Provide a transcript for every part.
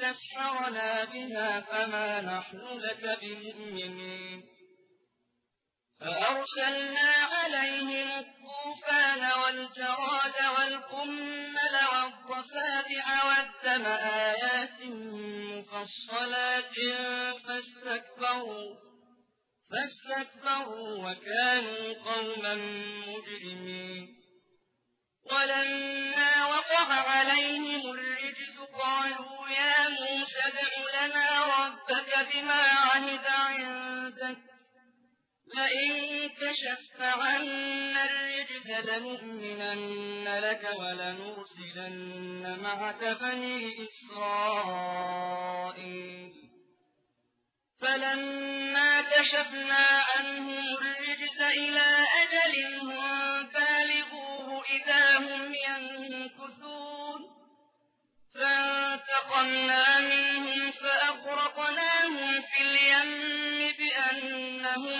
آية لتسحرنا بها فما نحن لك بمؤمنين. فأرسلنا عليهم الطوفان والجراد والقمل والضفادع والدم آيات مفصلات فاستكبروا فاستكبروا وكانوا قوما مجرمين. ولما وقع عليهم بما عهد عندك. لئن كشفت عنا الرجز لنؤمنن لك ولنرسلن معك بني إسرائيل. فلما كشفنا عنهم الرجز إلى أجل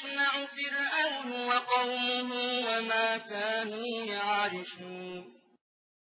يصنع فرعون وقومه وما كانوا يعرشون